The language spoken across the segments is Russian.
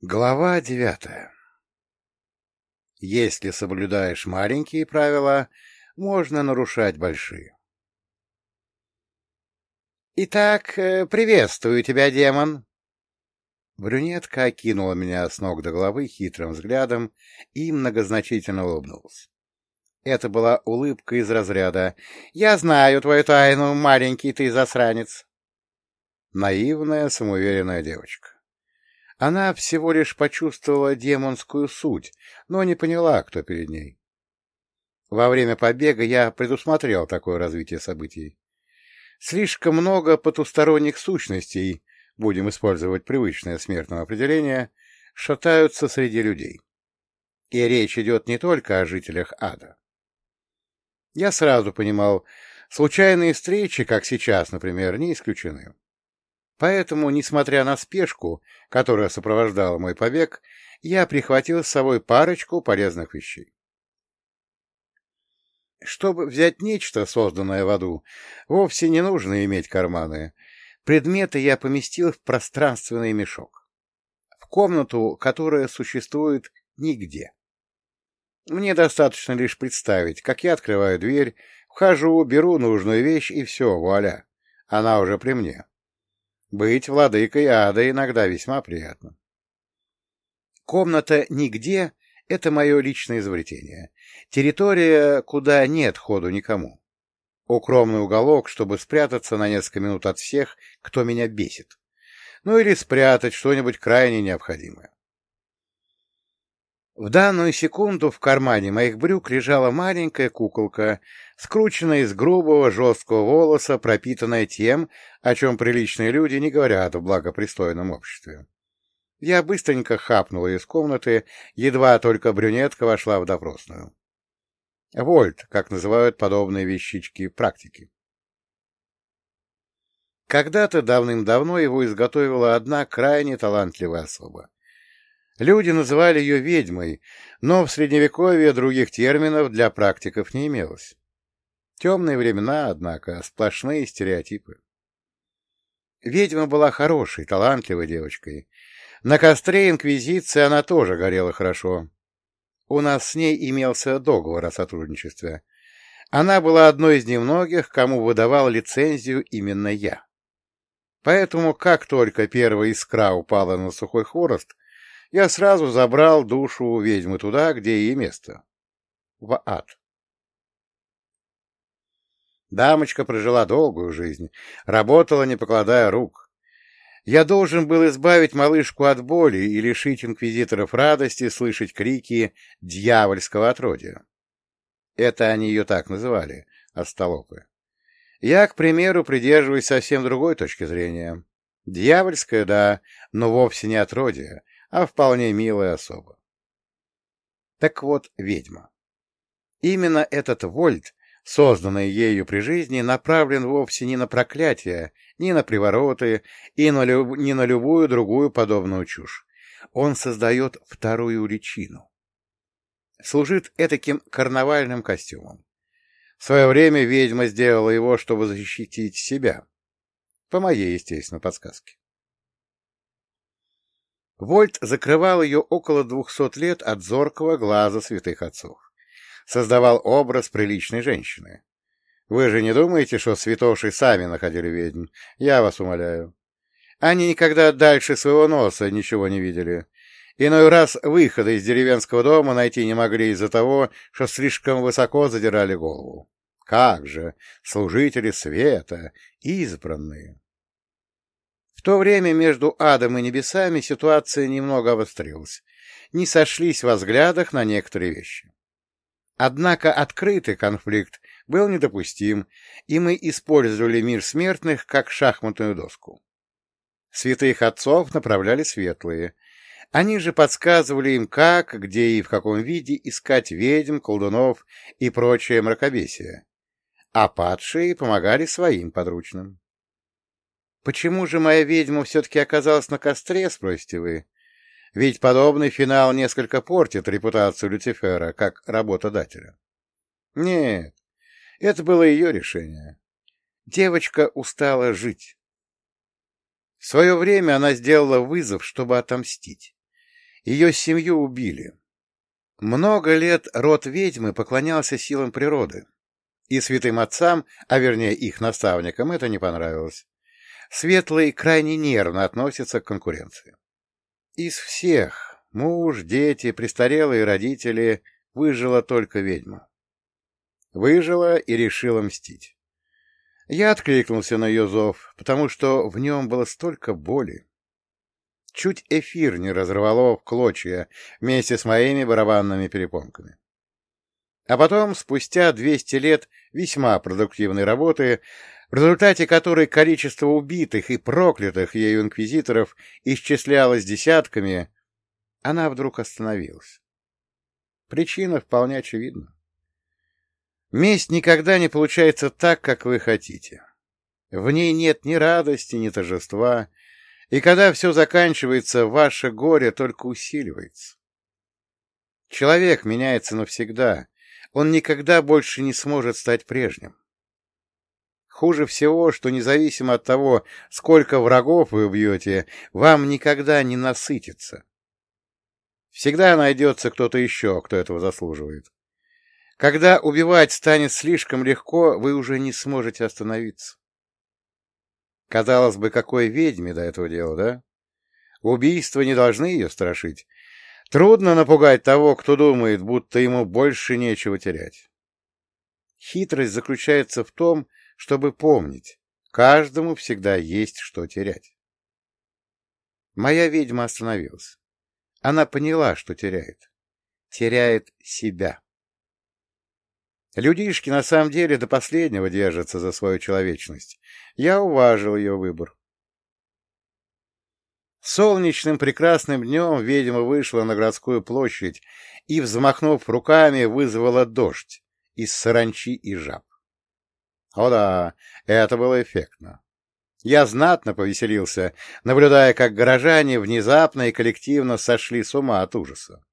Глава девятая Если соблюдаешь маленькие правила, можно нарушать большие. «Итак, э, приветствую тебя, демон!» Брюнетка окинула меня с ног до головы хитрым взглядом и многозначительно улыбнулась. Это была улыбка из разряда «Я знаю твою тайну, маленький ты засранец!» Наивная, самоуверенная девочка. Она всего лишь почувствовала демонскую суть, но не поняла, кто перед ней. Во время побега я предусмотрел такое развитие событий. Слишком много потусторонних сущностей, будем использовать привычное смертное определение, шатаются среди людей. И речь идет не только о жителях ада. Я сразу понимал, случайные встречи, как сейчас, например, не исключены. Поэтому, несмотря на спешку, которая сопровождала мой побег, я прихватил с собой парочку полезных вещей. Чтобы взять нечто, созданное в аду, вовсе не нужно иметь карманы. Предметы я поместил в пространственный мешок. В комнату, которая существует нигде. Мне достаточно лишь представить, как я открываю дверь, вхожу, беру нужную вещь и все, вуаля, она уже при мне. Быть владыкой ада иногда весьма приятно. Комната нигде — это мое личное изобретение. Территория, куда нет ходу никому. Укромный уголок, чтобы спрятаться на несколько минут от всех, кто меня бесит. Ну или спрятать что-нибудь крайне необходимое. В данную секунду в кармане моих брюк лежала маленькая куколка, скрученная из грубого жесткого волоса, пропитанная тем, о чем приличные люди не говорят в благопристойном обществе. Я быстренько хапнул ее из комнаты, едва только брюнетка вошла в допросную. Вольт, как называют подобные вещички практики. Когда-то давным-давно его изготовила одна крайне талантливая особа. Люди называли ее ведьмой, но в Средневековье других терминов для практиков не имелось. Темные времена, однако, сплошные стереотипы. Ведьма была хорошей, талантливой девочкой. На костре Инквизиции она тоже горела хорошо. У нас с ней имелся договор о сотрудничестве. Она была одной из немногих, кому выдавал лицензию именно я. Поэтому, как только первая искра упала на сухой хворост, я сразу забрал душу ведьмы туда, где ей место — в ад. Дамочка прожила долгую жизнь, работала, не покладая рук. Я должен был избавить малышку от боли и лишить инквизиторов радости слышать крики дьявольского отродья. Это они ее так называли, остолопы. Я, к примеру, придерживаюсь совсем другой точки зрения. Дьявольская, да, но вовсе не отродье, а вполне милая особа. Так вот, ведьма. Именно этот вольт, созданный ею при жизни, направлен вовсе не на проклятие, ни на привороты и на люб... ни на любую другую подобную чушь. Он создает вторую личину. Служит этаким карнавальным костюмом. В свое время ведьма сделала его, чтобы защитить себя. По моей, естественно, подсказке. Вольт закрывал ее около двухсот лет от зоркого глаза святых отцов. Создавал образ приличной женщины. Вы же не думаете, что святоши сами находили ведьм? Я вас умоляю. Они никогда дальше своего носа ничего не видели. Иной раз выхода из деревенского дома найти не могли из-за того, что слишком высоко задирали голову. Как же, служители света, избранные! В то время между адом и небесами ситуация немного обострилась. Не сошлись во взглядах на некоторые вещи. Однако открытый конфликт был недопустим, и мы использовали мир смертных как шахматную доску. Святых отцов направляли светлые. Они же подсказывали им, как, где и в каком виде искать ведьм, колдунов и прочее мракобесие. А падшие помогали своим подручным. Почему же моя ведьма все-таки оказалась на костре, спросите вы? Ведь подобный финал несколько портит репутацию Люцифера как работодателя. Нет, это было ее решение. Девочка устала жить. В свое время она сделала вызов, чтобы отомстить. Ее семью убили. Много лет род ведьмы поклонялся силам природы, и святым отцам, а вернее их наставникам, это не понравилось. Светлые крайне нервно относятся к конкуренции. Из всех — муж, дети, престарелые родители — выжила только ведьма. Выжила и решила мстить. Я откликнулся на ее зов, потому что в нем было столько боли. Чуть эфир не разорвало в клочья вместе с моими барабанными перепонками. А потом, спустя 200 лет весьма продуктивной работы, в результате которой количество убитых и проклятых ею инквизиторов исчислялось десятками, она вдруг остановилась. Причина вполне очевидна. Месть никогда не получается так, как вы хотите. В ней нет ни радости, ни торжества, и когда все заканчивается, ваше горе только усиливается. Человек меняется навсегда, он никогда больше не сможет стать прежним. Хуже всего, что независимо от того, сколько врагов вы убьете, вам никогда не насытится. Всегда найдется кто-то еще, кто этого заслуживает. Когда убивать станет слишком легко, вы уже не сможете остановиться. Казалось бы, какой ведьме до этого дела, да? Убийства не должны ее страшить. Трудно напугать того, кто думает, будто ему больше нечего терять. Хитрость заключается в том, чтобы помнить, каждому всегда есть что терять. Моя ведьма остановилась. Она поняла, что теряет. Теряет себя. Людишки на самом деле до последнего держатся за свою человечность. Я уважил ее выбор. Солнечным прекрасным днем ведьма вышла на городскую площадь и, взмахнув руками, вызвала дождь из саранчи и жаб. О да, это было эффектно. Я знатно повеселился, наблюдая, как горожане внезапно и коллективно сошли с ума от ужаса.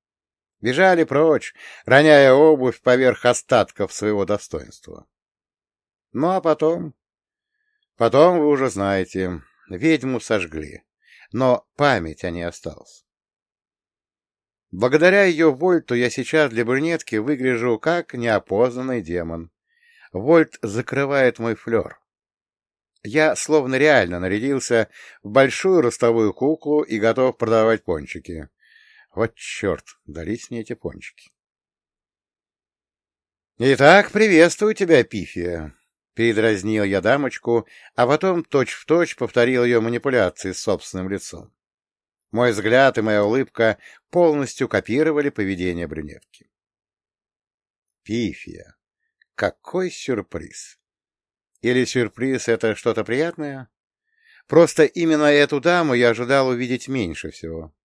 Бежали прочь, роняя обувь поверх остатков своего достоинства. Ну а потом... Потом вы уже знаете, ведьму сожгли, но память о ней осталась. Благодаря ее Вольту я сейчас для брюнетки выгляжу как неопознанный демон. Вольт закрывает мой флер. Я словно реально нарядился в большую ростовую куклу и готов продавать пончики. Вот черт, дались мне эти пончики. «Итак, приветствую тебя, Пифия!» Передразнил я дамочку, а потом точь-в-точь точь повторил ее манипуляции с собственным лицом. Мой взгляд и моя улыбка полностью копировали поведение брюнетки. Пифия. Какой сюрприз! Или сюрприз — это что-то приятное? Просто именно эту даму я ожидал увидеть меньше всего.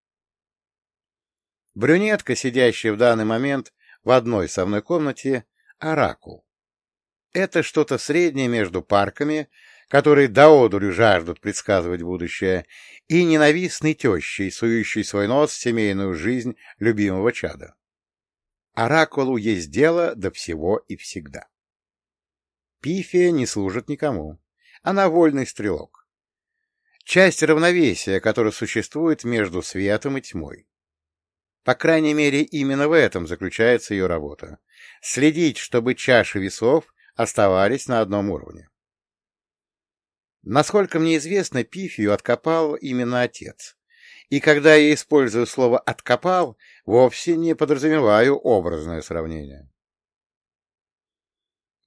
Брюнетка, сидящая в данный момент в одной со мной комнате, — оракул. Это что-то среднее между парками, которые до одурю жаждут предсказывать будущее, и ненавистной тещей, сующей свой нос в семейную жизнь любимого чада. Оракулу есть дело до всего и всегда. Пифия не служит никому. Она вольный стрелок. Часть равновесия, которое существует между светом и тьмой. По крайней мере, именно в этом заключается ее работа. Следить, чтобы чаши весов оставались на одном уровне. Насколько мне известно, пифию откопал именно отец. И когда я использую слово «откопал», вовсе не подразумеваю образное сравнение.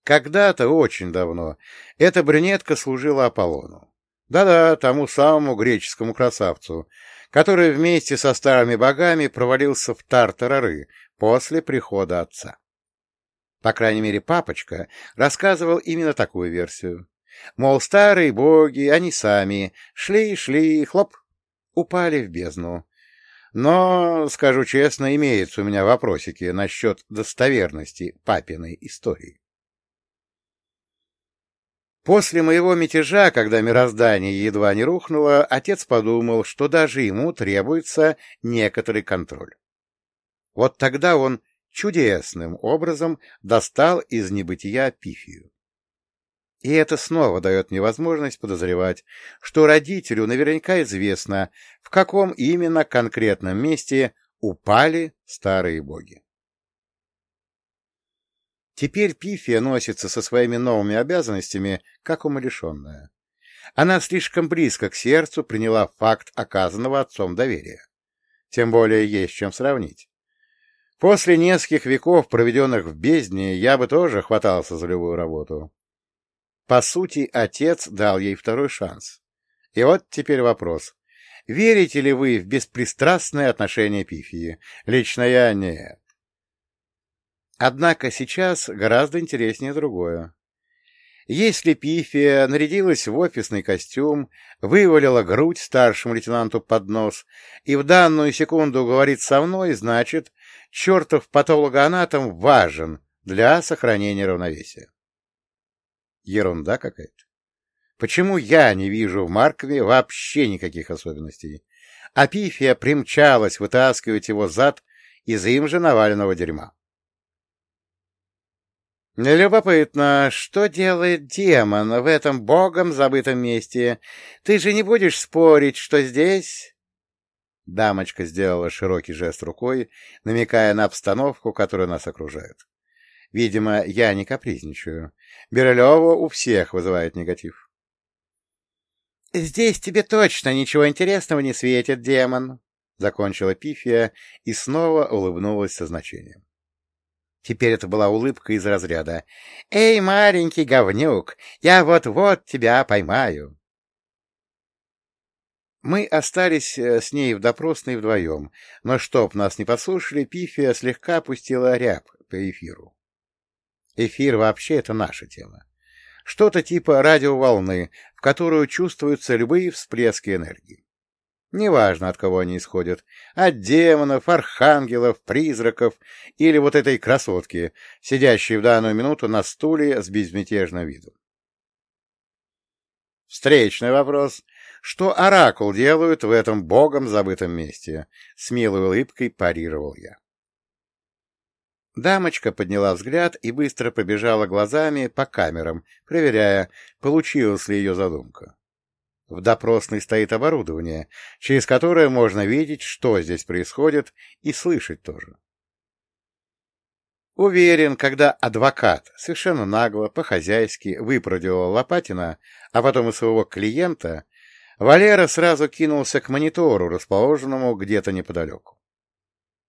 Когда-то, очень давно, эта брюнетка служила Аполлону. Да-да, тому самому греческому красавцу, который вместе со старыми богами провалился в Тартарары после прихода отца. По крайней мере, папочка рассказывал именно такую версию. Мол, старые боги, они сами, шли-шли, хлоп, упали в бездну. Но, скажу честно, имеются у меня вопросики насчет достоверности папиной истории. После моего мятежа, когда мироздание едва не рухнуло, отец подумал, что даже ему требуется некоторый контроль. Вот тогда он чудесным образом достал из небытия пифию. И это снова дает мне возможность подозревать, что родителю наверняка известно, в каком именно конкретном месте Упали старые боги. Теперь Пифия носится со своими новыми обязанностями, как умалишенная. Она слишком близко к сердцу приняла факт оказанного отцом доверия. Тем более есть чем сравнить. После нескольких веков, проведенных в бездне, я бы тоже хватался за любую работу. По сути, отец дал ей второй шанс. И вот теперь вопрос. Верите ли вы в беспристрастное отношение Пифии? Лично я нет. Однако сейчас гораздо интереснее другое. Если Пифия нарядилась в офисный костюм, вывалила грудь старшему лейтенанту под нос и в данную секунду говорит со мной, значит, чертов патологоанатом важен для сохранения равновесия. Ерунда какая-то. Почему я не вижу в Маркове вообще никаких особенностей? А Пифия примчалась вытаскивать его зад из им же наваленного дерьма. Любопытно, что делает демон в этом богом забытом месте? Ты же не будешь спорить, что здесь...» Дамочка сделала широкий жест рукой, намекая на обстановку, которая нас окружает. Видимо, я не капризничаю. Бирюлева у всех вызывает негатив. «Здесь тебе точно ничего интересного не светит, демон!» — закончила Пифия и снова улыбнулась со значением. Теперь это была улыбка из разряда. «Эй, маленький говнюк, я вот-вот тебя поймаю!» Мы остались э, с ней в допросной вдвоем, но чтоб нас не послушали, Пифия слегка опустила ряб по эфиру. Эфир вообще — это наша тема. Что-то типа радиоволны, в которую чувствуются любые всплески энергии. Неважно, от кого они исходят. От демонов, архангелов, призраков или вот этой красотки, сидящей в данную минуту на стуле с безмятежным видом. Встречный вопрос. Что оракул делают в этом богом забытом месте? С милой улыбкой парировал я. Дамочка подняла взгляд и быстро побежала глазами по камерам, проверяя, получилась ли ее задумка. В допросной стоит оборудование, через которое можно видеть, что здесь происходит, и слышать тоже. Уверен, когда адвокат совершенно нагло, по-хозяйски выпродивал Лопатина, а потом и своего клиента, Валера сразу кинулся к монитору, расположенному где-то неподалеку.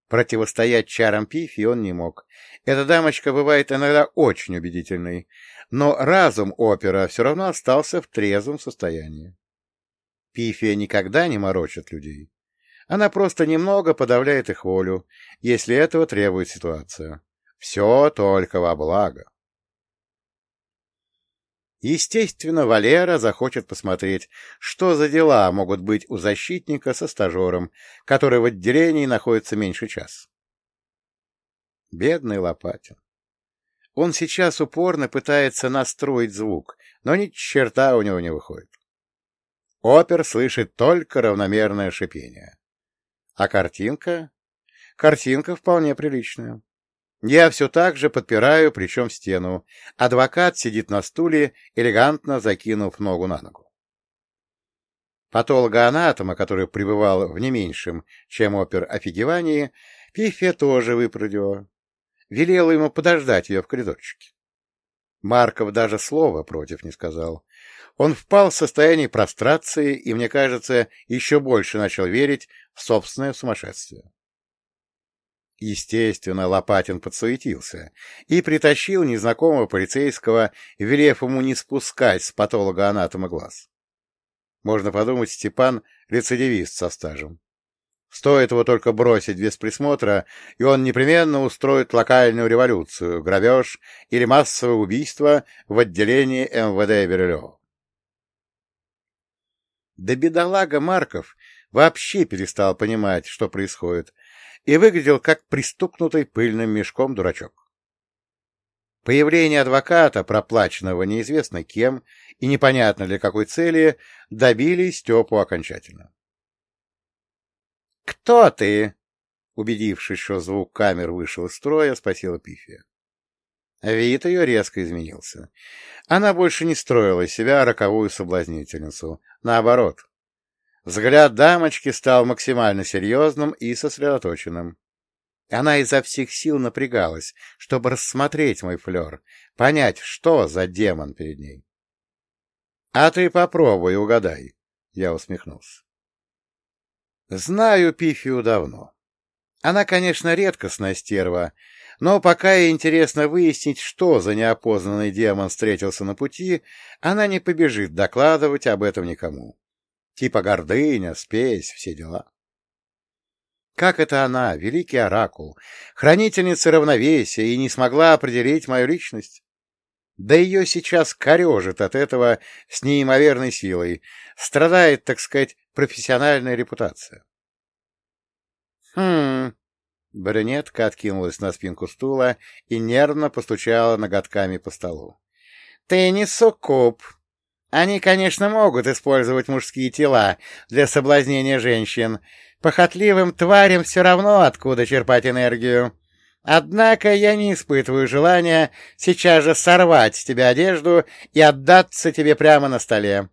Противостоять чарам Пифи он не мог. Эта дамочка бывает иногда очень убедительной, но разум опера все равно остался в трезвом состоянии. Пифия никогда не морочит людей. Она просто немного подавляет их волю, если этого требует ситуация. Все только во благо. Естественно, Валера захочет посмотреть, что за дела могут быть у защитника со стажером, который в отделении находится меньше часа. Бедный Лопатин. Он сейчас упорно пытается настроить звук, но ни черта у него не выходит. Опер слышит только равномерное шипение. А картинка? Картинка вполне приличная. Я все так же подпираю причем стену. Адвокат сидит на стуле, элегантно закинув ногу на ногу. Патолога-анатома, который пребывал в не меньшем, чем опер офигевании, Пифия тоже выпрыгивала. Велела ему подождать ее в коридорчике. Марков даже слова против не сказал. Он впал в состояние прострации и, мне кажется, еще больше начал верить в собственное сумасшествие. Естественно, Лопатин подсуетился и притащил незнакомого полицейского, велев ему не спускать с патолога-анатома глаз. Можно подумать, Степан — рецидивист со стажем. Стоит его только бросить без присмотра, и он непременно устроит локальную революцию, грабеж или массовое убийство в отделении МВД Бирюлева. Да бедолага Марков вообще перестал понимать, что происходит, и выглядел как пристукнутый пыльным мешком дурачок. Появление адвоката, проплаченного неизвестно кем и непонятно для какой цели, добили Степу окончательно. «Кто ты?» Убедившись, что звук камер вышел из строя, спросила Пифия. Вид ее резко изменился. Она больше не строила из себя роковую соблазнительницу. Наоборот. Взгляд дамочки стал максимально серьезным и сосредоточенным. Она изо всех сил напрягалась, чтобы рассмотреть мой флер, понять, что за демон перед ней. — А ты попробуй угадай, — я усмехнулся. Знаю Пифию давно. Она, конечно, редкостная стерва, но пока ей интересно выяснить, что за неопознанный демон встретился на пути, она не побежит докладывать об этом никому. Типа гордыня, спесь, все дела. Как это она, великий оракул, хранительница равновесия, и не смогла определить мою личность? Да ее сейчас корежит от этого с неимоверной силой, страдает, так сказать, профессиональная репутация. Хм... Баронетка откинулась на спинку стула и нервно постучала ноготками по столу. — Ты не суккуб, они, конечно, могут использовать мужские тела для соблазнения женщин. Похотливым тварям все равно, откуда черпать энергию. Однако я не испытываю желания сейчас же сорвать с тебя одежду и отдаться тебе прямо на столе.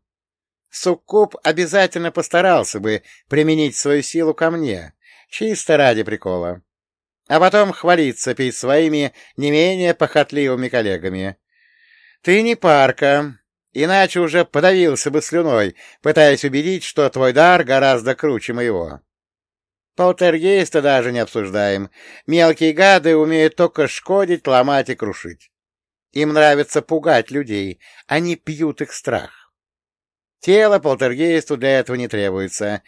Суккуб обязательно постарался бы применить свою силу ко мне, чисто ради прикола. А потом хвалиться перед своими не менее похотливыми коллегами. Ты не парка, Иначе уже подавился бы слюной, пытаясь убедить, что твой дар гораздо круче моего. Полтергейста даже не обсуждаем. Мелкие гады умеют только шкодить, ломать и крушить. Им нравится пугать людей, они пьют их страх. Тело полтергейсту для этого не требуется.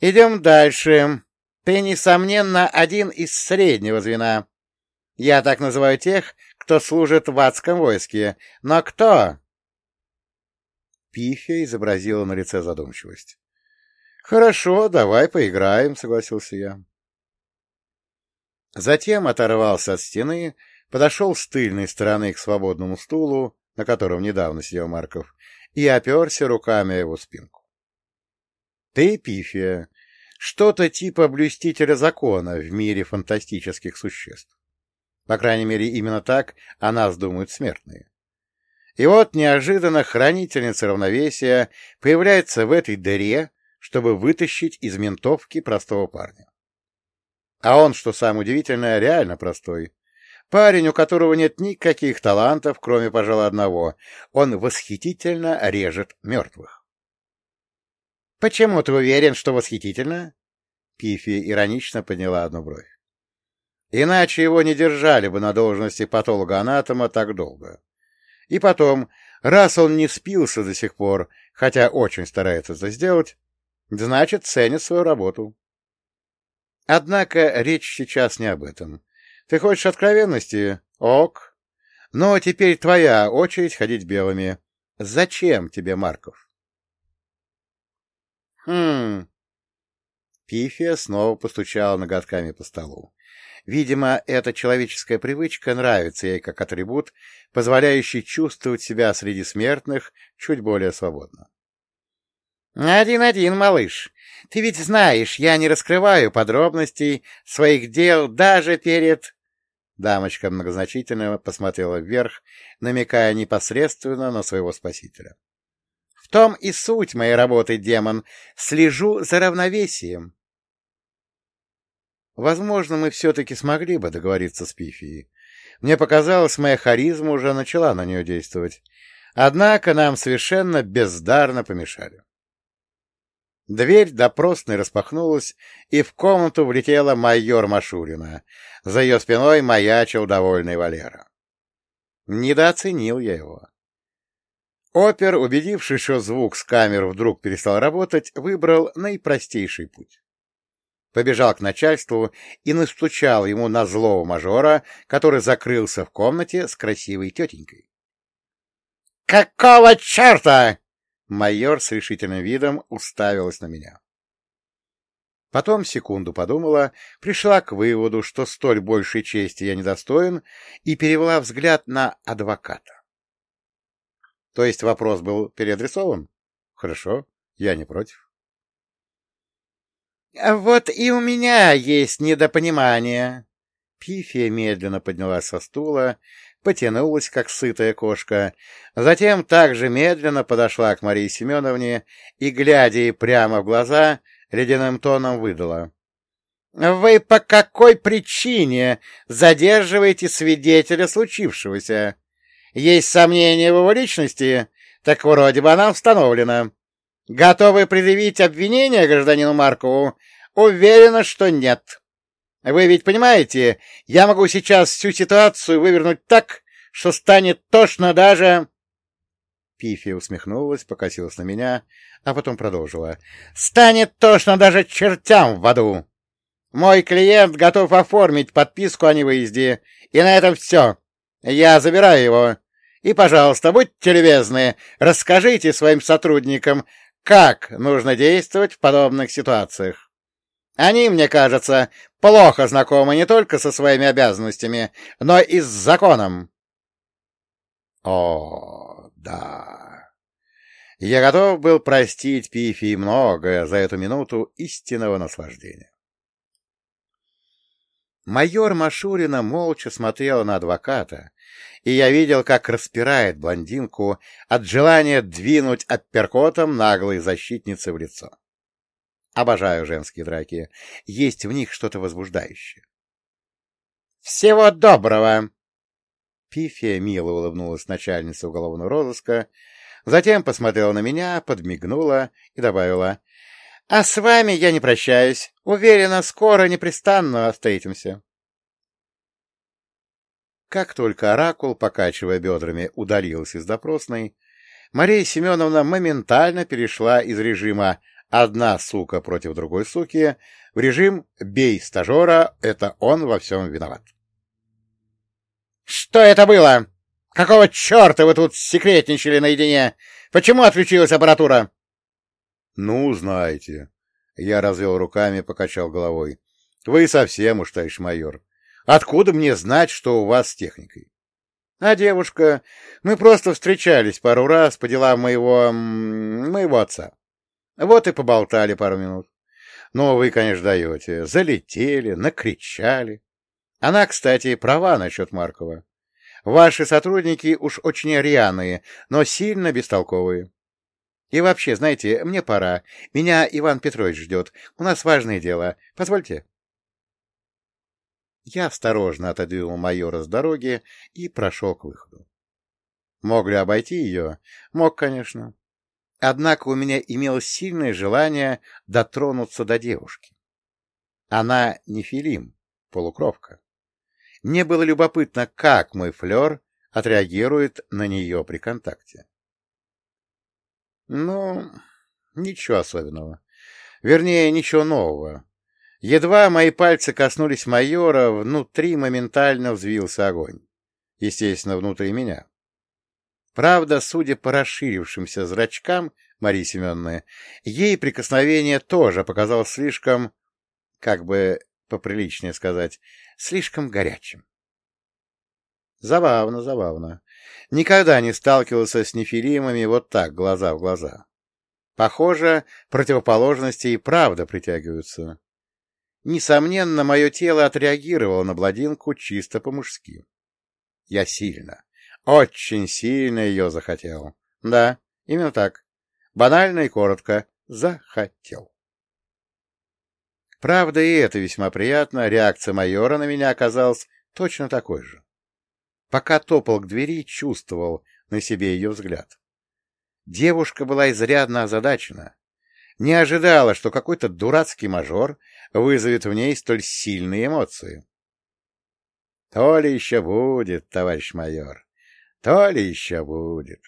Идем дальше. Ты, несомненно, один из среднего звена. Я так называю тех, кто служит в адском войске. Но кто? Пифия изобразила на лице задумчивость. — Хорошо, давай поиграем, — согласился я. Затем оторвался от стены, подошел с тыльной стороны к свободному стулу, на котором недавно сидел Марков, и оперся руками его спинку. — Ты, Пифия, что-то типа блюстителя закона в мире фантастических существ. По крайней мере, именно так о нас думают смертные. И вот неожиданно хранительница равновесия появляется в этой дыре, чтобы вытащить из ментовки простого парня. А он, что самое удивительное, реально простой. Парень, у которого нет никаких талантов, кроме, пожалуй, одного. Он восхитительно режет мертвых. — Почему ты уверен, что восхитительно? Пифи иронично подняла одну бровь. Иначе его не держали бы на должности патолога-анатома так долго. И потом, раз он не спился до сих пор, хотя очень старается это сделать, значит, ценит свою работу. Однако речь сейчас не об этом. Ты хочешь откровенности? Ок. Но теперь твоя очередь ходить белыми. Зачем тебе Марков? Хм. Пифия снова постучала ноготками по столу. Видимо, эта человеческая привычка нравится ей как атрибут, позволяющий чувствовать себя среди смертных чуть более свободно. «Один-один, малыш. Ты ведь знаешь, я не раскрываю подробностей своих дел даже перед...» Дамочка многозначительно посмотрела вверх, намекая непосредственно на своего спасителя. «В том и суть моей работы, демон. Слежу за равновесием. Возможно, мы все-таки смогли бы договориться с Пифией. Мне показалось, моя харизма уже начала на нее действовать. Однако нам совершенно бездарно помешали. Дверь допросной распахнулась, и в комнату влетела майор Машурина. За ее спиной маячил довольный Валера. Недооценил я его. Опер, убедившись, что звук с камер вдруг перестал работать, выбрал наипростейший путь побежал к начальству и настучал ему на злого мажора, который закрылся в комнате с красивой тетенькой. «Какого черта?» Майор с решительным видом уставилась на меня. Потом секунду подумала, пришла к выводу, что столь большей чести я недостоин, и перевела взгляд на адвоката. То есть вопрос был переадресован? Хорошо, я не против. — Вот и у меня есть недопонимание. Пифия медленно поднялась со стула, потянулась, как сытая кошка, затем также медленно подошла к Марии Семеновне и, глядя ей прямо в глаза, ледяным тоном выдала. — Вы по какой причине задерживаете свидетеля случившегося? Есть сомнения в его личности? Так вроде бы она установлена. Готовы предъявить обвинение гражданину Маркову? Уверена, что нет. Вы ведь понимаете, я могу сейчас всю ситуацию вывернуть так, что станет тошно даже... Пифия усмехнулась, покосилась на меня, а потом продолжила. «Станет тошно даже чертям в аду! Мой клиент готов оформить подписку о невыезде, и на этом все. Я забираю его. И, пожалуйста, будьте любезны, расскажите своим сотрудникам, как нужно действовать в подобных ситуациях. Они, мне кажется, плохо знакомы не только со своими обязанностями, но и с законом. О, да. Я готов был простить Пифи многое за эту минуту истинного наслаждения. Майор Машурина молча смотрела на адвоката, и я видел, как распирает блондинку от желания двинуть апперкотом наглой защитницы в лицо. Обожаю женские драки. Есть в них что-то возбуждающее. «Всего доброго!» Пифия мило улыбнулась начальнице уголовного розыска, затем посмотрела на меня, подмигнула и добавила. «А с вами я не прощаюсь. Уверена, скоро непрестанно встретимся». Как только оракул, покачивая бедрами, удалился из допросной, Мария Семеновна моментально перешла из режима «одна сука против другой суки» в режим «бей стажера, это он во всем виноват». «Что это было? Какого черта вы тут секретничали наедине? Почему отключилась аппаратура?» «Ну, знаете». Я развел руками, покачал головой. «Вы совсем уж, товарищ майор. Откуда мне знать, что у вас с техникой? А девушка, мы просто встречались пару раз по делам моего... моего отца. Вот и поболтали пару минут. Но вы, конечно, даете. Залетели, накричали. Она, кстати, права насчет Маркова. Ваши сотрудники уж очень рьяные, но сильно бестолковые. И вообще, знаете, мне пора. Меня Иван Петрович ждет. У нас важное дело. Позвольте. Я осторожно отодвинул майора с дороги и прошел к выходу. Мог ли обойти ее? Мог, конечно. Однако у меня имелось сильное желание дотронуться до девушки. Она не Филим, полукровка. Мне было любопытно, как мой флер отреагирует на нее при контакте. Ну, ничего особенного. Вернее, ничего нового. Едва мои пальцы коснулись майора, внутри моментально взвился огонь. Естественно, внутри меня. Правда, судя по расширившимся зрачкам Марии Семеновны, ей прикосновение тоже показалось слишком, как бы поприличнее сказать, слишком горячим. Забавно, забавно. Никогда не сталкивался с нефилимами вот так, глаза в глаза. Похоже, противоположности и правда притягиваются. Несомненно, мое тело отреагировало на бладинку чисто по-мужски. Я сильно, очень сильно ее захотел. Да, именно так. Банально и коротко. Захотел. Правда, и это весьма приятно. Реакция майора на меня оказалась точно такой же. Пока топал к двери, чувствовал на себе ее взгляд. Девушка была изрядно озадачена. Не ожидала, что какой-то дурацкий мажор вызовет в ней столь сильные эмоции. — То ли еще будет, товарищ майор, то ли еще будет.